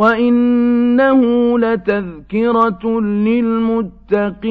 وَإِنَّهُ لَتَذْكِرَةٌ لِّلْمُتَّقِينَ